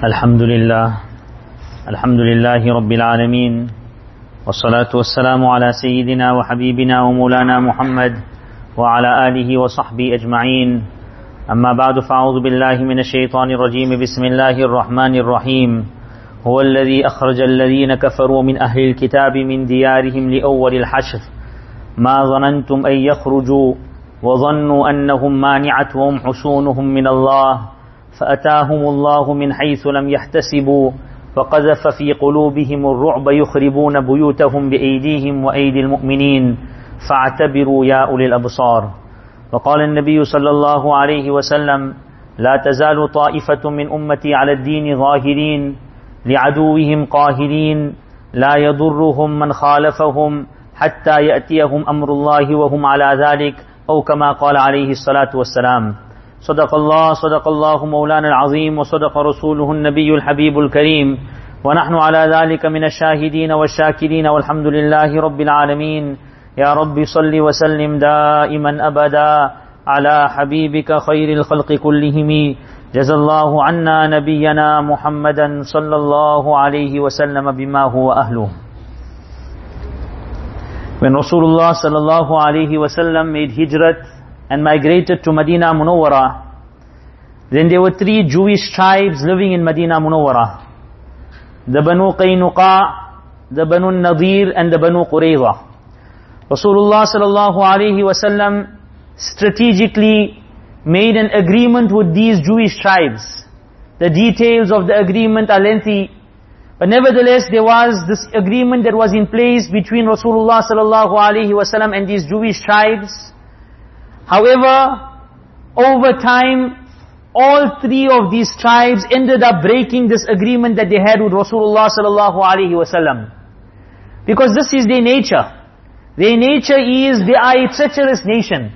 الحمد لله. الحمد لله رب العالمين. والصلاة والسلام على سيدنا وحبيبنا ومولانا محمد وعلى آله وصحبه أجمعين. أما بعد فأعوذ بالله من الشيطان الرجيم. بسم الله الرحمن الرحيم. هو الذي أخرج الذين كفروا من أهل الكتاب من ديارهم لأول الحشر. ما ظننتم أن يخرجوا وظنوا أنهم مانعتهم حصونهم من الله. فأتاهم الله من حيث لم يحتسبوا فقذف في قلوبهم الرعب يخربون بيوتهم بأيديهم وأيدي المؤمنين فاعتبروا يا أولي الأبصار. وقال النبي صلى الله عليه وسلم لا تزال طائفة من أمتي على الدين ظاهرين لعدوهم قاهرين لا يضرهم من خالفهم حتى يأتيهم أمر الله وهم على ذلك أو كما قال عليه الصلاة والسلام. صدق الله صدق الله مولانا العظيم وصدق رسوله النبي الحبيب الكريم. ونحن على ذلك من الشاهدين والشاكرين والحمد لله رب العالمين. يا رب صل وسلم دائما أبدا على حبيبك خير الخلق كلهم. جزى الله عنا نبينا محمدا صلى الله عليه وسلم بما هو أهله. When Rasulullah sallallahu alayhi wasallam made hijrat and migrated to Medina Munawwara, then there were three Jewish tribes living in Medina Munawwara. The Banu Qaynuqa, the Banu Nadir and the Banu Qurayza. Rasulullah sallallahu alayhi wasallam strategically made an agreement with these Jewish tribes. The details of the agreement are lengthy, but nevertheless there was this agreement that was in place between Rasulullah sallallahu alaihi wasallam and these Jewish tribes. However, over time, all three of these tribes ended up breaking this agreement that they had with Rasulullah sallallahu alaihi wasallam. Because this is their nature. Their nature is they are a treacherous nation.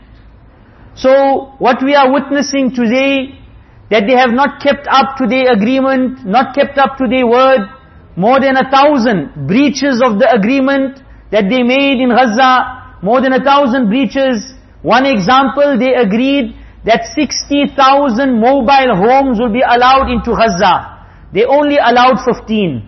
So, what we are witnessing today, that they have not kept up to their agreement, not kept up to their word, more than a thousand breaches of the agreement that they made in Gaza, more than a thousand breaches. One example, they agreed that 60,000 mobile homes will be allowed into Gaza. They only allowed 15.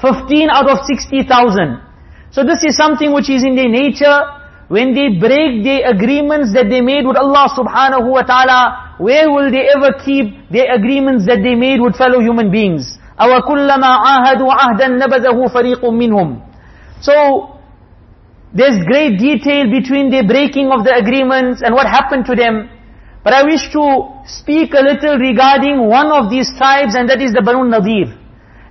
15 out of 60,000. So this is something which is in their nature. When they break the agreements that they made with Allah subhanahu wa ta'ala, where will they ever keep the agreements that they made with fellow human beings? أَوَ كُلَّمَا عَاهَدُوا عَهْدًا نَبَذَهُ فَرِيقٌ مِّنْهُمْ So, there's great detail between the breaking of the agreements and what happened to them. But I wish to speak a little regarding one of these tribes and that is the Banu Nadir.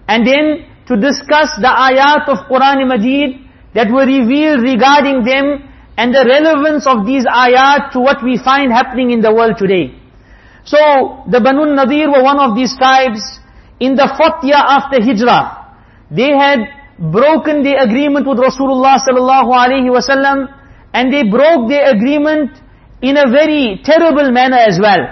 And then to discuss the ayat of Quran Majid that were revealed regarding them and the relevance of these ayat to what we find happening in the world today. So, the Banu Nadir were one of these tribes. In the fourth year after Hijrah, they had broken the agreement with Rasulullah sallallahu alaihi wasallam, and they broke the agreement in a very terrible manner as well.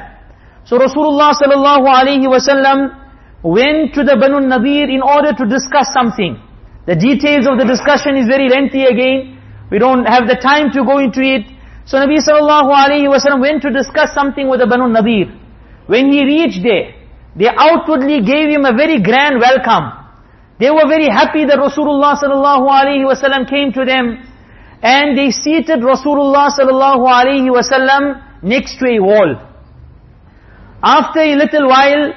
So Rasulullah sallallahu alaihi wasallam went to the Banu Nadir in order to discuss something. The details of the discussion is very lengthy again. We don't have the time to go into it. So Nabi sallallahu alaihi wasallam went to discuss something with the Banu Nadir. When he reached there, they outwardly gave him a very grand welcome. They were very happy that Rasulullah sallallahu alaihi wasallam came to them. And they seated Rasulullah sallallahu alaihi wasallam next to a wall. After a little while,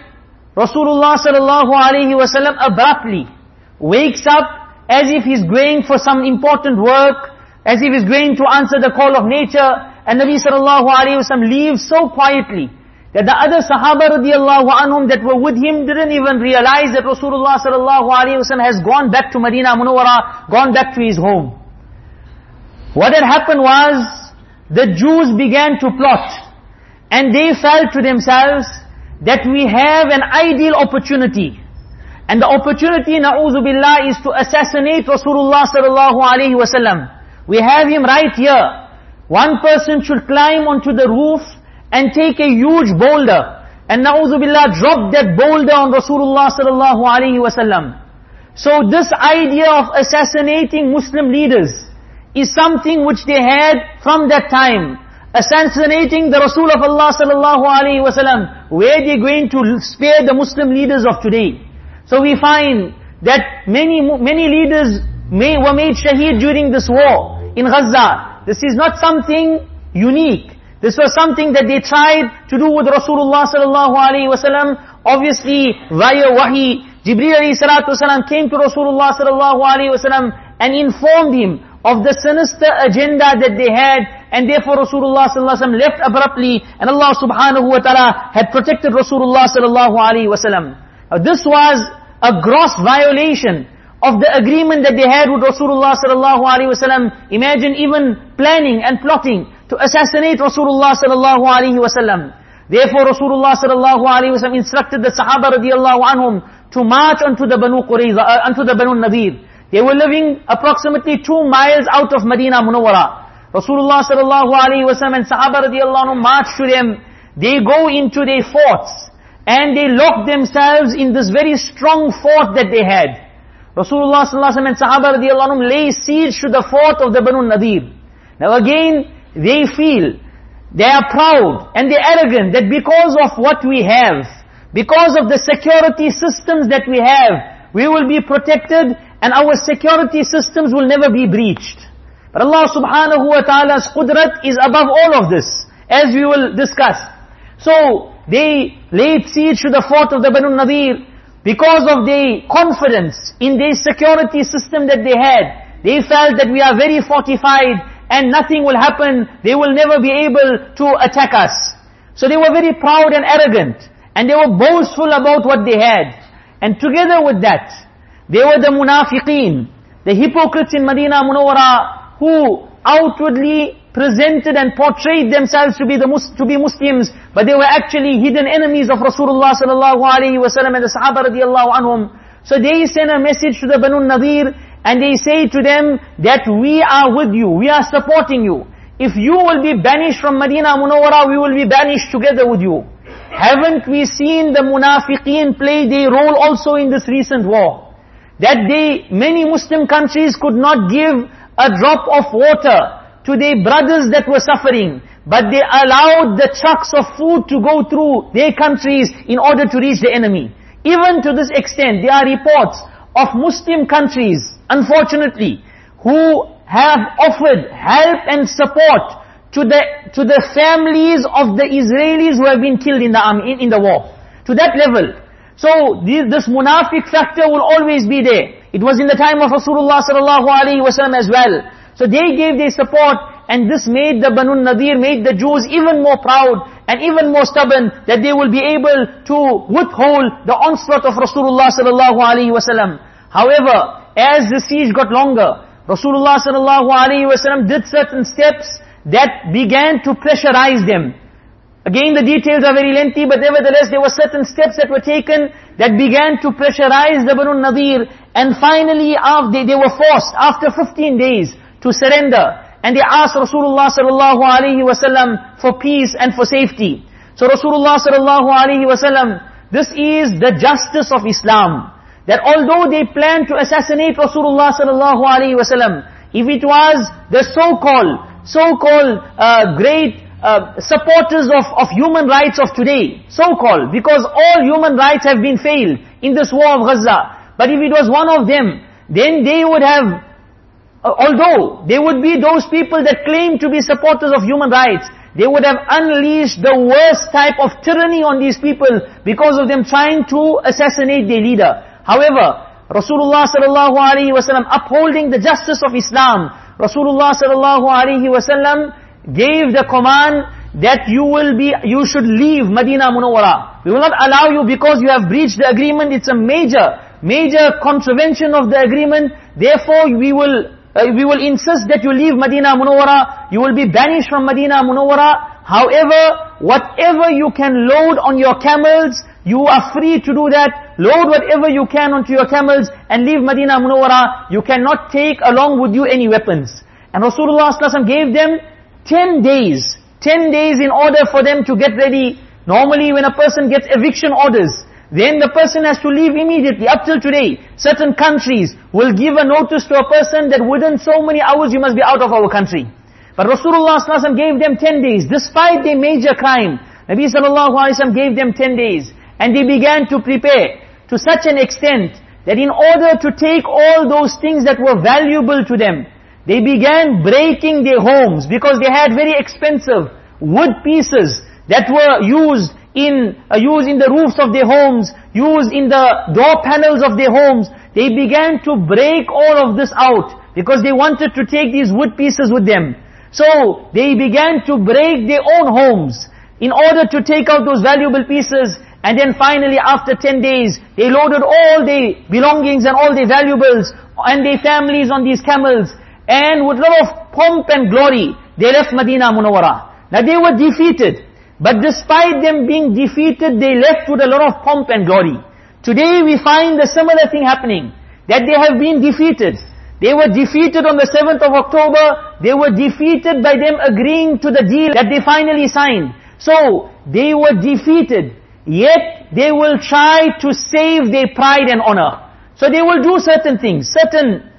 Rasulullah sallallahu alaihi wasallam abruptly wakes up as if he's going for some important work, as if he's going to answer the call of nature, and Nabi sallallahu alaihi wasallam leaves so quietly that the other Sahaba radiallahu anhum that were with him didn't even realize that Rasulullah sallallahu alaihi wasallam has gone back to Medina Munawwara, gone back to his home. What had happened was, the Jews began to plot, and they felt to themselves that we have an ideal opportunity. And the opportunity, na'udhu billah, is to assassinate Rasulullah sallallahu alaihi wasallam. We have him right here. One person should climb onto the roof, and take a huge boulder, and na'udhu billah, drop that boulder on Rasulullah sallallahu alaihi wasallam. So this idea of assassinating Muslim leaders is something which they had from that time. assassinating the Rasul of Allah sallallahu alaihi wasallam, where they going to spare the Muslim leaders of today? So we find that many, many leaders may, were made shaheed during this war in Gaza. This is not something unique. This was something that they tried to do with Rasulullah sallallahu alaihi wasallam. Obviously, via wahi, Jibreel alayhi salatu came to Rasulullah sallallahu alaihi wasallam and informed him of the sinister agenda that they had and therefore Rasulullah sallallahu alaihi wasallam left abruptly and Allah subhanahu wa ta'ala had protected Rasulullah sallallahu alaihi wasallam. This was a gross violation of the agreement that they had with Rasulullah sallallahu alaihi wasallam. Imagine even planning and plotting to assassinate Rasulullah sallallahu alaihi wasallam. Therefore Rasulullah sallallahu alaihi wasallam instructed the Sahaba radiallahu anhum to march onto the Banu Qurayza, uh, onto the Banu Nadir. They were living approximately two miles out of Medina Munawwara. Rasulullah sallallahu alaihi wasallam and Sahaba radiallahu anhu march to them. They go into their forts and they lock themselves in this very strong fort that they had. Rasulullah sallallahu alaihi wasallam and Sahaba radiallahu anhu lay siege to the fort of the Banu Nadir. Now again, they feel, they are proud and they're arrogant that because of what we have, because of the security systems that we have, we will be protected and our security systems will never be breached. But Allah subhanahu wa ta'ala's qudrat is above all of this, as we will discuss. So, they laid siege to the fort of the Banu Nadir, because of their confidence in their security system that they had. They felt that we are very fortified and nothing will happen, they will never be able to attack us. So they were very proud and arrogant, and they were boastful about what they had. And together with that, they were the munafiqeen, the hypocrites in Medina Munawwara who outwardly presented and portrayed themselves to be the to be Muslims, but they were actually hidden enemies of Rasulullah sallallahu alaihi wasallam and the Sahaba radiallahu anhum. So they sent a message to the Banu Nadir and they say to them that we are with you, we are supporting you. If you will be banished from Medina Munawwara, we will be banished together with you. Haven't we seen the munafiqeen play their role also in this recent war? that they, many Muslim countries could not give a drop of water to their brothers that were suffering, but they allowed the trucks of food to go through their countries in order to reach the enemy. Even to this extent, there are reports of Muslim countries, unfortunately, who have offered help and support to the to the families of the Israelis who have been killed in the army, in, in the war. To that level. So this, this munafiq factor will always be there. It was in the time of Rasulullah sallallahu alaihi wasallam as well. So they gave their support and this made the Banu Nadir, made the Jews even more proud and even more stubborn that they will be able to withhold the onslaught of Rasulullah sallallahu alaihi wasallam. However, as the siege got longer, Rasulullah sallallahu alaihi wasallam did certain steps that began to pressurize them. Again, the details are very lengthy, but nevertheless, there were certain steps that were taken that began to pressurize the Banu Nadir, and finally, they, they were forced, after 15 days, to surrender. And they asked Rasulullah sallallahu alaihi wasallam for peace and for safety. So Rasulullah sallallahu alaihi wasallam, this is the justice of Islam. That although they planned to assassinate Rasulullah sallallahu alaihi wasallam, if it was the so-called, so-called uh, great uh, supporters of, of human rights of today, so-called, because all human rights have been failed in this war of Gaza. But if it was one of them, then they would have, uh, although they would be those people that claim to be supporters of human rights, they would have unleashed the worst type of tyranny on these people because of them trying to assassinate their leader. However, Rasulullah sallallahu alaihi wasallam upholding the justice of Islam, Rasulullah sallallahu alaihi wasallam gave the command that you will be, you should leave Medina Munawwara. We will not allow you because you have breached the agreement. It's a major, major contravention of the agreement. Therefore, we will, uh, we will insist that you leave Medina Munawwara. You will be banished from Medina Munawwara. However, whatever you can load on your camels, you are free to do that. Load whatever you can onto your camels and leave Medina Munawwara. You cannot take along with you any weapons. And Rasulullah gave them 10 days. 10 days in order for them to get ready. Normally when a person gets eviction orders, then the person has to leave immediately. Up till today, certain countries will give a notice to a person that within so many hours you must be out of our country. But Rasulullah gave them 10 days, despite their major crime. Nabi sallallahu gave them 10 days. And they began to prepare to such an extent that in order to take all those things that were valuable to them, they began breaking their homes because they had very expensive wood pieces that were used in uh, used in the roofs of their homes, used in the door panels of their homes. They began to break all of this out because they wanted to take these wood pieces with them. So they began to break their own homes in order to take out those valuable pieces and then finally after 10 days, they loaded all their belongings and all their valuables and their families on these camels. And with a lot of pomp and glory, they left Medina Munawwara. Now they were defeated. But despite them being defeated, they left with a lot of pomp and glory. Today we find a similar thing happening. That they have been defeated. They were defeated on the 7th of October. They were defeated by them agreeing to the deal that they finally signed. So, they were defeated. Yet they will try to save their pride and honor. So they will do certain things, certain,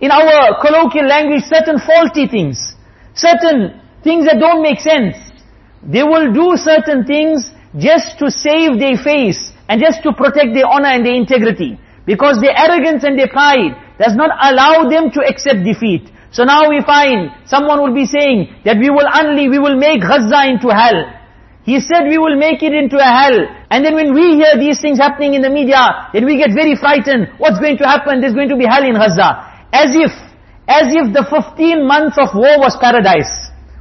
in our colloquial language, certain faulty things, certain things that don't make sense. They will do certain things just to save their face and just to protect their honor and their integrity. Because their arrogance and their pride does not allow them to accept defeat. So now we find someone will be saying that we will only, we will make Gaza into hell. He said we will make it into a hell. And then when we hear these things happening in the media, then we get very frightened. What's going to happen? There's going to be hell in Gaza. As if, as if the 15 months of war was paradise.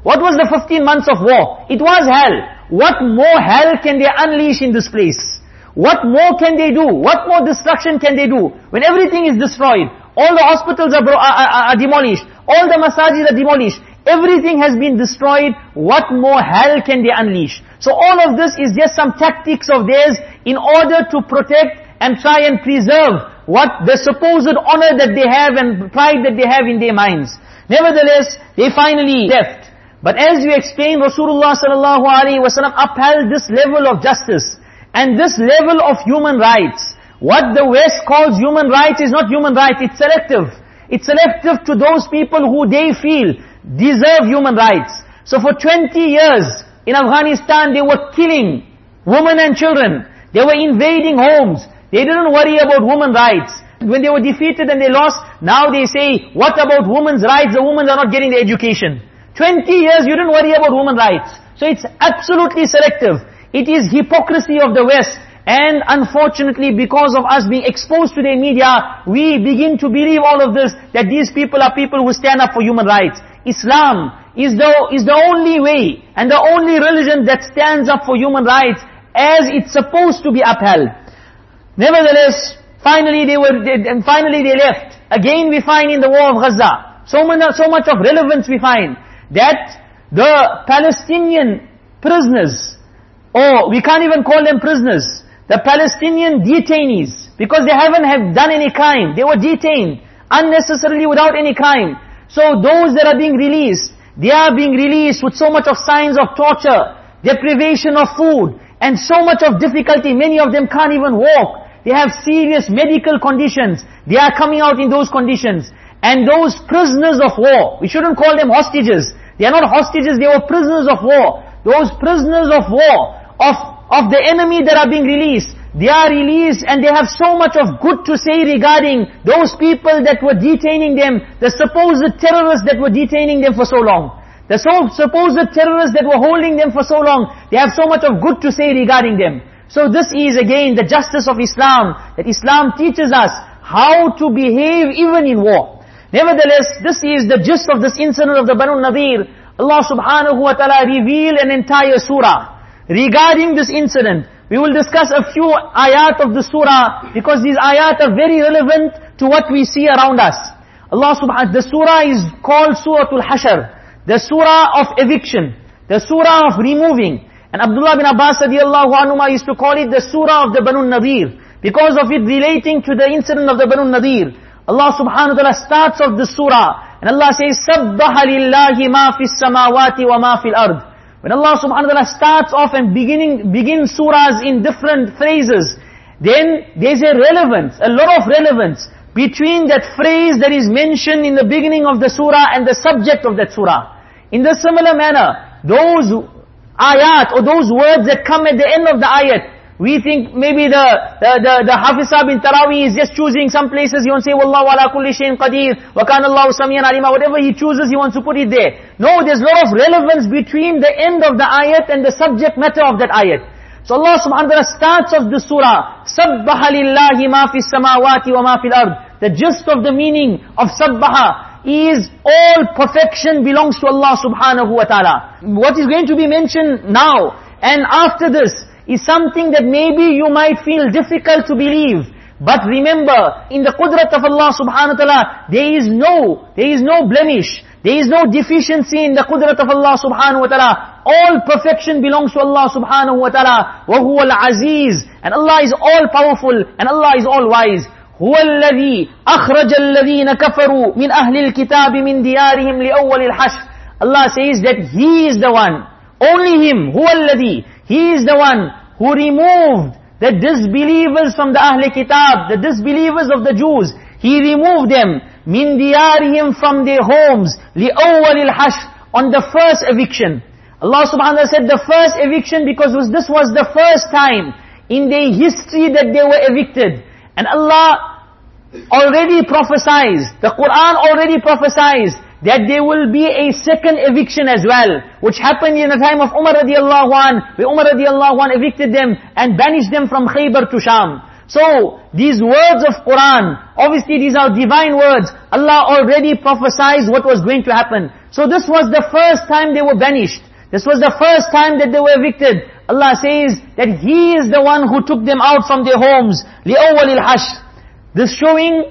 What was the 15 months of war? It was hell. What more hell can they unleash in this place? What more can they do? What more destruction can they do? When everything is destroyed, all the hospitals are, are, are demolished, all the masajid are demolished, everything has been destroyed, what more hell can they unleash? So all of this is just some tactics of theirs in order to protect and try and preserve what the supposed honor that they have and pride that they have in their minds. Nevertheless, they finally left. But as we explained, Rasulullah sallallahu alaihi wasallam upheld this level of justice and this level of human rights. What the West calls human rights is not human rights, it's selective. It's selective to those people who they feel deserve human rights. So for 20 years, in Afghanistan, they were killing women and children. They were invading homes. They didn't worry about women rights. When they were defeated and they lost, now they say, what about women's rights? The women are not getting the education. 20 years you didn't worry about women rights. So it's absolutely selective. It is hypocrisy of the West. And unfortunately, because of us being exposed to the media, we begin to believe all of this, that these people are people who stand up for human rights. Islam is the, is the only way and the only religion that stands up for human rights as it's supposed to be upheld. Nevertheless, finally they were, and finally they left. Again we find in the war of Gaza, so much, so much of relevance we find, that the Palestinian prisoners, or we can't even call them prisoners, the Palestinian detainees, because they haven't have done any crime, they were detained unnecessarily without any crime. So those that are being released, they are being released with so much of signs of torture, deprivation of food, and so much of difficulty. Many of them can't even walk. They have serious medical conditions. They are coming out in those conditions. And those prisoners of war, we shouldn't call them hostages. They are not hostages, they were prisoners of war. Those prisoners of war, of, of the enemy that are being released, they are released and they have so much of good to say regarding those people that were detaining them, the supposed terrorists that were detaining them for so long. The so, supposed terrorists that were holding them for so long, they have so much of good to say regarding them. So this is again the justice of Islam, that Islam teaches us how to behave even in war. Nevertheless, this is the gist of this incident of the Banu Nadir. Allah subhanahu wa ta'ala revealed an entire surah regarding this incident. We will discuss a few ayat of the surah because these ayat are very relevant to what we see around us. Allah subhanahu the surah is called Suratul Hashr, the surah of eviction, the surah of removing. And Abdullah bin Abbas radiallahu anhu used to call it the surah of the Banu Nadir because of it relating to the incident of the Banu Nadir. Allah subhanahu wa ta'ala starts off the surah and Allah says, سَبَّحَ لِلَّهِ مَا فِي السَّمَاوَاتِ وَمَا فِي الْأَرْضِ when Allah subhanahu wa ta'ala starts off and beginning, begins surahs in different phrases, then there's a relevance, a lot of relevance between that phrase that is mentioned in the beginning of the surah and the subject of that surah. In the similar manner, those ayat or those words that come at the end of the ayat, we think maybe the, the, the, the Hafizah bin Tarawi is just choosing some places, he wants to say, Wallahu ala kulli shayin qadir, wa kana Allahu samiyan alima, whatever he chooses, he wants to put it there. No, there's a lot of relevance between the end of the ayat and the subject matter of that ayat. So Allah subhanahu wa ta'ala starts off the surah, سَبَّحَ لِلَّهِ مَا فِي السَّمَاوَاتِ وَمَا فِي الْأَرْضِ The gist of the meaning of sabbaha is all perfection belongs to Allah subhanahu wa ta'ala. What is going to be mentioned now and after this is something that maybe you might feel difficult to believe. But remember, in the qudrat of Allah subhanahu wa ta'ala, there is no, there is no blemish. There is no deficiency in the qudrat of Allah subhanahu wa ta'ala. All perfection belongs to Allah subhanahu wa ta'ala. وَهُوَ الْعَزِيزِ And Allah is all powerful, and Allah is all wise. هو الذي أخرج الذين كفروا من أهل الكتاب من ديارهم لأول الحشر Allah says that He is the one, only Him, هو الذي he is the one who removed the disbelievers from the Ahl Kitab, the disbelievers of the Jews. He removed them, min diyarihim from their homes, li'awwal al-hashr, on the first eviction. Allah subhanahu wa ta'ala said the first eviction because this was the first time in their history that they were evicted. And Allah already prophesied, the Quran already prophesied that there will be a second eviction as well, which happened in the time of Umar radiallahu an, where Umar radiallahu an evicted them and banished them from Khaybar to Sham. So, these words of Quran, obviously these are divine words. Allah already prophesied what was going to happen. So this was the first time they were banished. This was the first time that they were evicted. Allah says that He is the one who took them out from their homes. لِأَوَّلِ الْحَشْرِ This showing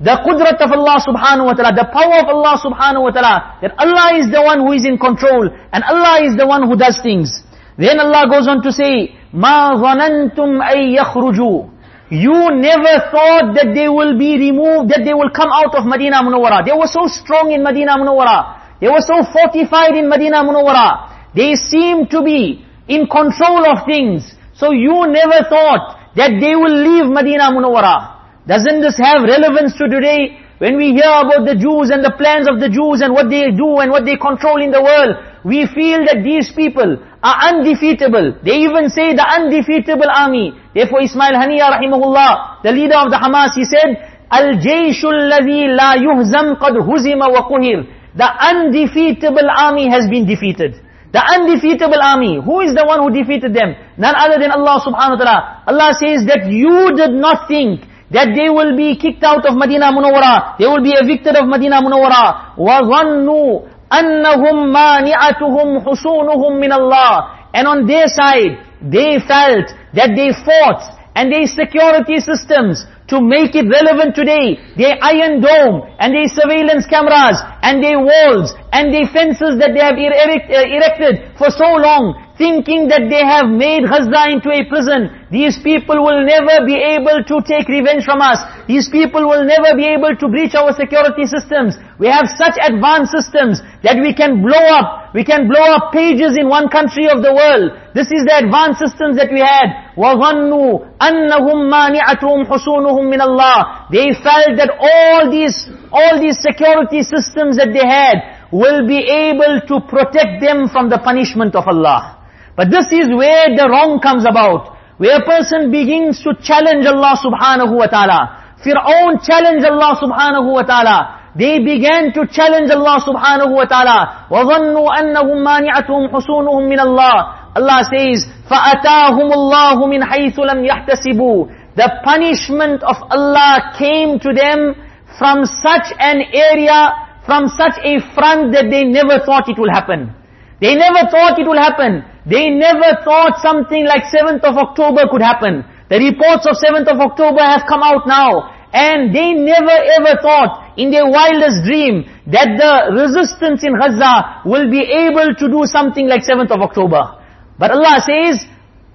the qudrat of Allah subhanahu wa ta'ala, the power of Allah subhanahu wa ta'ala, that Allah is the one who is in control, and Allah is the one who does things. Then Allah goes on to say, مَا ظَنَنْتُمْ أَن يَخْرُجُوا You never thought that they will be removed, that they will come out of Medina Munawwara. They were so strong in Medina Munawwara. They were so fortified in Medina Munawwara. They seemed to be in control of things. So you never thought that they will leave Medina Munawwara. Doesn't this have relevance to today? When we hear about the Jews and the plans of the Jews and what they do and what they control in the world, we feel that these people are undefeatable. They even say the undefeatable army. Therefore Ismail Haniya rahimahullah, the leader of the Hamas, he said, Al-Jaysh alladhi la yuhzam qad huzima wa quhir. The undefeatable army has been defeated. The undefeatable army. Who is the one who defeated them? None other than Allah subhanahu wa ta'ala. Allah says that you did not think that they will be kicked out of Medina Munawwara, they will be evicted of Medina Munawwara. وَظَنُّوا أَنَّهُمْ مَانِعَتُهُمْ حُسُونُهُمْ مِنَ اللَّهِ And on their side, they felt that they fought and their security systems to make it relevant today, their iron dome and their surveillance cameras and their walls and their fences that they have erect, uh, erected for so long, thinking that they have made Gaza into a prison. These people will never be able to take revenge from us. These people will never be able to breach our security systems. We have such advanced systems that we can blow up, we can blow up pages in one country of the world. This is the advanced systems that we had. وَظَنُّوا أَنَّهُمْ مَانِعَتُهُمْ حُسُونُهُمْ مِنَ اللَّهِ They felt that all these, all these security systems that they had will be able to protect them from the punishment of Allah. But this is where the wrong comes about. Where a person begins to challenge Allah subhanahu wa ta'ala. Fir'aun challenged Allah subhanahu wa ta'ala. They began to challenge Allah subhanahu wa ta'ala. وَظَنُّوا أَنَّهُمْ مَانِعَتُهُمْ حُسُونُهُمْ مِنَ اللَّهِ Allah says, فَأَتَاهُمُ اللَّهُ مِنْ حَيْثُ لَمْ يَحْتَسِبُوا The punishment of Allah came to them from such an area, from such a front that they never thought it will happen. They never thought it will happen. They never thought something like 7th of October could happen. The reports of 7th of October have come out now. And they never ever thought in their wildest dream that the resistance in Gaza will be able to do something like 7th of October. But Allah says,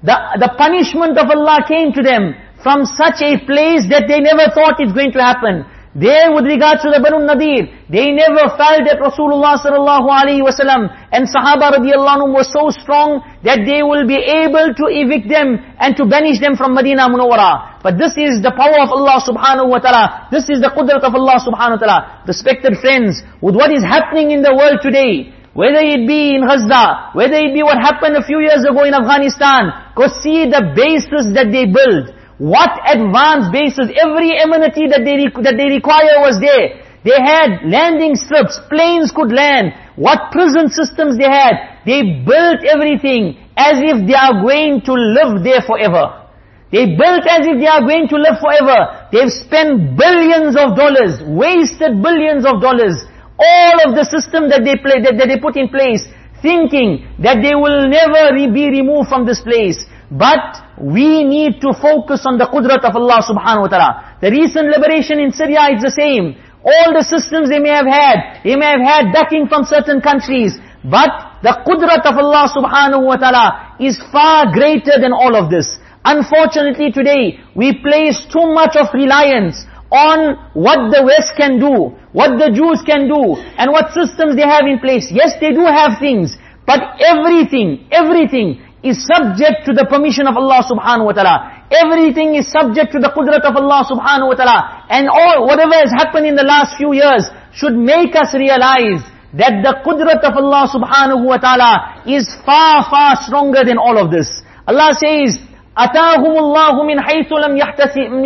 the, the punishment of Allah came to them from such a place that they never thought it's going to happen. There with regards to the Banu Nadir, they never felt that Rasulullah sallallahu alaihi wasallam and Sahaba radiallahu anhum were so strong that they will be able to evict them and to banish them from Medina Munawwara. But this is the power of Allah subhanahu wa ta'ala. This is the qudrat of Allah subhanahu wa ta'ala. Respected friends, with what is happening in the world today, whether it be in Gaza, whether it be what happened a few years ago in Afghanistan, go see the bases that they build. What advanced bases, every amenity that they, that they require was there. They had landing strips, planes could land. What prison systems they had. They built everything as if they are going to live there forever. They built as if they are going to live forever. They've spent billions of dollars, wasted billions of dollars. All of the system that they play, that, that they put in place, thinking that they will never be removed from this place. But we need to focus on the qudrat of Allah subhanahu wa ta'ala. The recent liberation in Syria is the same. All the systems they may have had, they may have had ducking from certain countries, but the qudrat of Allah subhanahu wa ta'ala is far greater than all of this. Unfortunately today, we place too much of reliance on what the West can do, what the Jews can do, and what systems they have in place. Yes, they do have things, but everything, everything is subject to the permission of Allah subhanahu wa ta'ala. Everything is subject to the qudrat of Allah subhanahu wa ta'ala. And all, whatever has happened in the last few years should make us realize that the qudrat of Allah subhanahu wa ta'ala is far, far stronger than all of this. Allah says, أَتَاهُمُ اللَّهُ مِنْ حَيْثُ لَمْ يَحْتَسِبُوا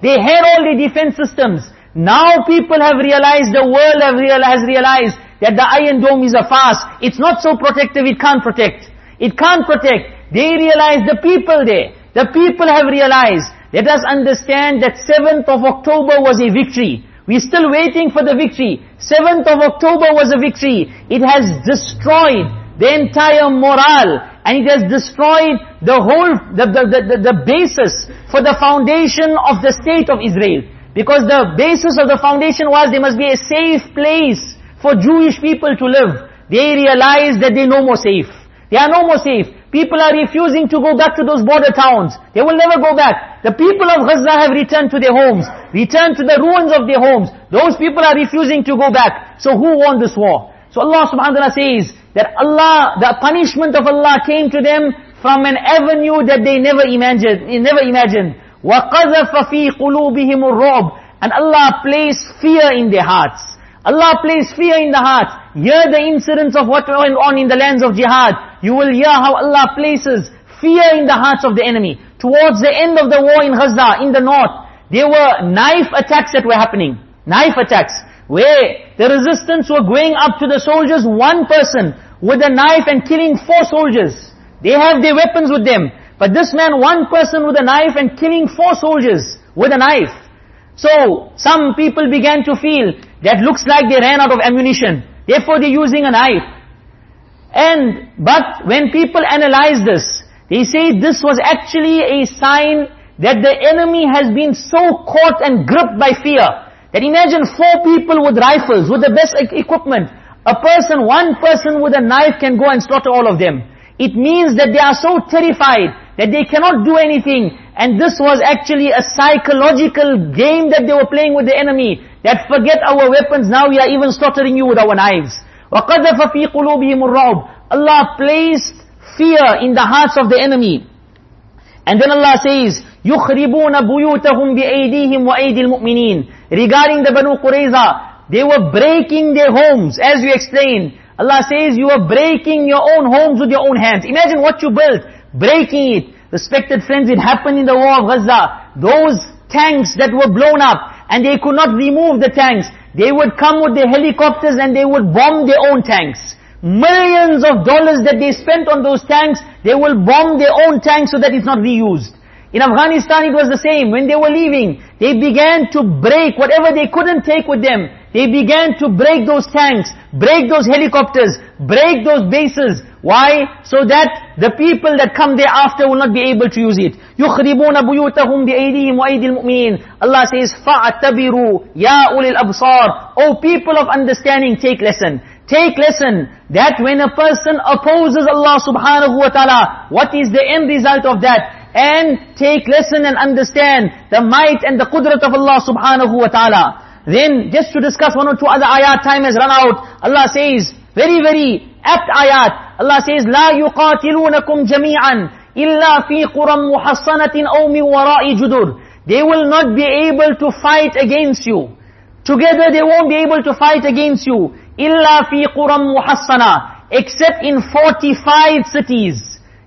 They had all the defense systems. Now people have realized, the world have real, has realized that the Iron Dome is a farce. It's not so protective, it can't protect. It can't protect. They realize the people there. The people have realized. Let us understand that 7th of October was a victory. We're still waiting for the victory. 7th of October was a victory. It has destroyed the entire morale and it has destroyed the whole, the, the, the, the, basis for the foundation of the state of Israel. Because the basis of the foundation was there must be a safe place for Jewish people to live. They realized that they're no more safe. They are no more safe. People are refusing to go back to those border towns. They will never go back. The people of Gaza have returned to their homes, returned to the ruins of their homes. Those people are refusing to go back. So who won this war? So Allah subhanahu wa ta'ala says that Allah, the punishment of Allah came to them from an avenue that they never imagined. Never imagined. وَقَذَفَ فِي قُلُوبِهِمُ الرُّعْبِ And Allah placed fear in their hearts. Allah placed fear in the hearts. Hear the incidents of what went on in the lands of jihad. You will hear how Allah places fear in the hearts of the enemy. Towards the end of the war in Gaza, in the north, there were knife attacks that were happening. Knife attacks. Where the resistance were going up to the soldiers, one person with a knife and killing four soldiers. They have their weapons with them. But this man, one person with a knife and killing four soldiers with a knife. So, some people began to feel that looks like they ran out of ammunition. Therefore they're using a knife. And, but when people analyze this, they say this was actually a sign that the enemy has been so caught and gripped by fear. That imagine four people with rifles, with the best equipment. A person, one person with a knife can go and slaughter all of them. It means that they are so terrified that they cannot do anything. And this was actually a psychological game that they were playing with the enemy. That forget our weapons, now we are even slaughtering you with our knives. وَقَذَفَ فِي قُلُوبِهِمُ الرَّعْبِ Allah placed fear in the hearts of the enemy. And then Allah says, يُخْرِبُونَ بُيُوتَهُمْ بِأَيْدِيهِمْ وَأَيْدِي الْمُؤْمِنِينَ Regarding the Banu Qurayza, they were breaking their homes, as we explained. Allah says you are breaking your own homes with your own hands. Imagine what you built, breaking it. Respected friends, it happened in the war of Gaza. Those tanks that were blown up and they could not remove the tanks. They would come with their helicopters and they would bomb their own tanks. Millions of dollars that they spent on those tanks, they will bomb their own tanks so that it's not reused. In Afghanistan it was the same. When they were leaving, they began to break whatever they couldn't take with them. They began to break those tanks, break those helicopters, break those bases. Why? So that the people that come thereafter will not be able to use it. يُخْرِبُونَ بُيُوتَهُمْ بِأَيْدِهِمْ وَأَيْدِي الْمُؤْمِنِينَ Allah says, فَأَتَّبِرُوا يَا أُولِي الْأَبْصَارِ O people of understanding, take lesson. Take lesson that when a person opposes Allah subhanahu wa ta'ala, what is the end result of that? And take lesson and understand the might and the qudrat of Allah subhanahu wa ta'ala. Then, just to discuss one or two other ayat, time has run out. Allah says, very, very apt ayat. Allah says, لا يقاتلونكم جميعا إلا في قرى محصنة أو من وراء جدر. They will not be able to fight against you. Together they won't be able to fight against you. إِلَّا فِي قُرَى مُحَصَّنَةٍ Except in 45 cities.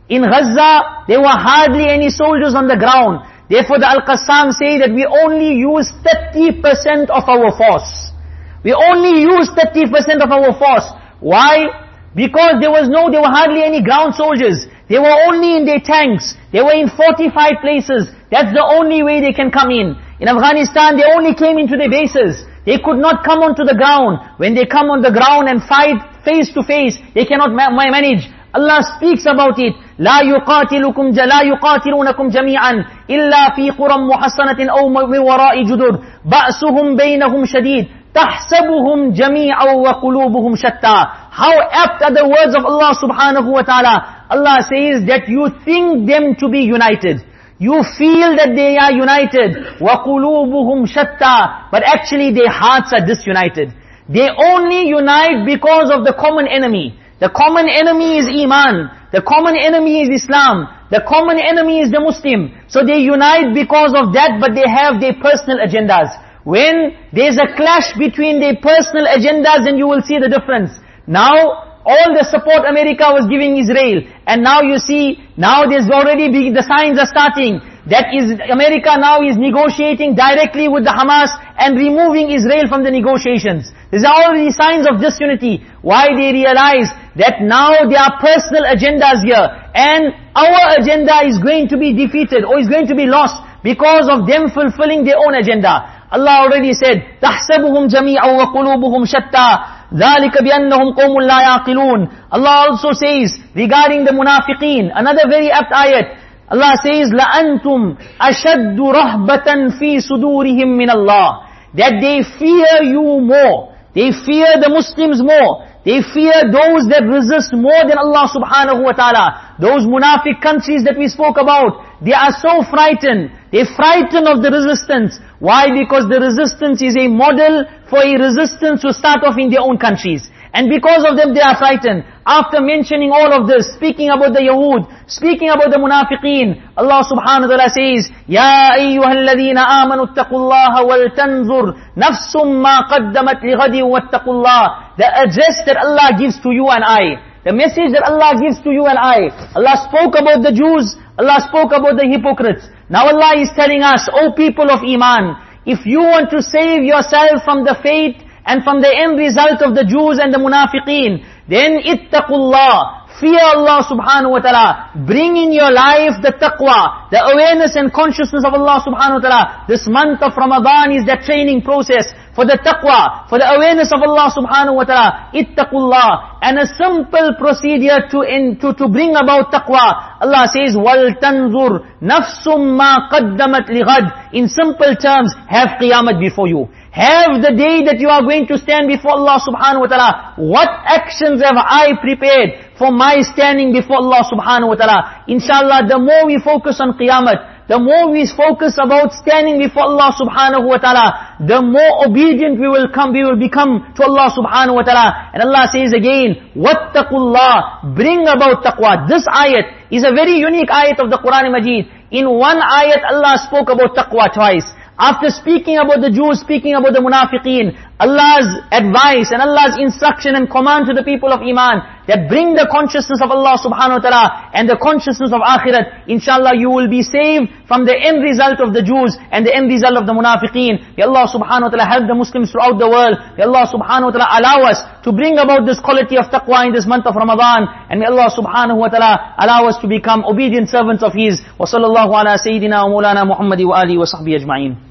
In Gaza, there were hardly any soldiers on the ground. Therefore the Al-Qassam say that we only use 30% of our force. We only use 30% of our force. Why? Because there was no, there were hardly any ground soldiers. They were only in their tanks. They were in 45 places. That's the only way they can come in. In Afghanistan, they only came into their bases. They could not come onto the ground. When they come on the ground and fight face to face, they cannot ma manage. Allah speaks about it. لا يقاتلكم لا يقاتلونكم جميعا إلا في قرى محصنة أو من وراء جدر بأسهم بينهم شديد تحسبهم جميعا وقلوبهم شتى How apt are the words of Allah subhanahu wa ta'ala. Allah says that you think them to be united. You feel that they are united. وَقُلُوبُهُمْ شَتَّى But actually their hearts are disunited. They only unite because of the common enemy. The common enemy is Iman. The common enemy is Islam. The common enemy is the Muslim. So they unite because of that, but they have their personal agendas. When there's a clash between their personal agendas, then you will see the difference. Now, all the support America was giving Israel. And now you see, now there's already, the signs are starting. That is, America now is negotiating directly with the Hamas and removing Israel from the negotiations. These are all the signs of disunity. Why they realize that now their personal agenda is here and our agenda is going to be defeated or is going to be lost because of them fulfilling their own agenda. Allah already said, تَحْسَبُهُمْ جَمِيعًا وَقُلُوبُهُمْ شَتَّى ذَلِكَ بِأَنَّهُمْ قَوْمٌ لَا يَعْقِلُونَ Allah also says regarding the munafiqeen, another very apt ayat, Allah says, لَأَنْتُمْ أَشَدُّ رَهْبَةً فِي صُدُورِهِمْ مِنَ اللَّهِ That they fear you more. They fear the Muslims more. They fear those that resist more than Allah subhanahu wa ta'ala. Those munafiq countries that we spoke about, they are so frightened. They're frightened of the resistance. Why? Because the resistance is a model for a resistance to start off in their own countries. And because of them they are frightened. After mentioning all of this, speaking about the Yahud, speaking about the Munafiqeen, Allah subhanahu wa ta'ala says, يَا أَيُّهَا الَّذِينَ آمَنُوا اتَّقُوا اللَّهَ وَلْتَنْظُرْ نَفْسٌ مَا قَدَّمَتْ لِغَدٍ وَاتَّقُوا اللَّهِ The address that Allah gives to you and I, the message that Allah gives to you and I, Allah spoke about the Jews, Allah spoke about the hypocrites. Now Allah is telling us, O people of Iman, if you want to save yourself from the fate and from the end result of the Jews and the munafiqeen, then ittaqullah, Fear Allah subhanahu wa ta'ala. Bring in your life the taqwa, the awareness and consciousness of Allah subhanahu wa ta'ala. This month of Ramadan is that training process for the taqwa, for the awareness of Allah subhanahu wa ta'ala. Ittaqullah. And a simple procedure to, in, to, to bring about taqwa. Allah says, وَلْتَنْظُرْ نَفْسٌ مَا قَدَّمَتْ لِغَدْ In simple terms, have qiyamah before you. Have the day that you are going to stand before Allah subhanahu wa ta'ala. What actions have I prepared for my standing before Allah subhanahu wa ta'ala? Inshallah, the more we focus on qiyamah, the more we focus about standing before Allah subhanahu wa ta'ala, the more obedient we will come, we will become to Allah subhanahu wa ta'ala. And Allah says again, وَاتَّقُوا اللَّهِ Bring about taqwa. This ayat is a very unique ayat of the Quran Majid. In one ayat, Allah spoke about taqwa twice. After speaking about the Jews, speaking about the munafiqeen, Allah's advice and Allah's instruction and command to the people of Iman, that bring the consciousness of Allah subhanahu wa ta'ala and the consciousness of akhirat, inshallah you will be saved from the end result of the Jews and the end result of the munafiqeen. May Allah subhanahu wa ta'ala help the Muslims throughout the world. May Allah subhanahu wa ta'ala allow us to bring about this quality of taqwa in this month of Ramadan. And may Allah subhanahu wa ta'ala allow us to become obedient servants of His. Wa sahbihi ajma'in.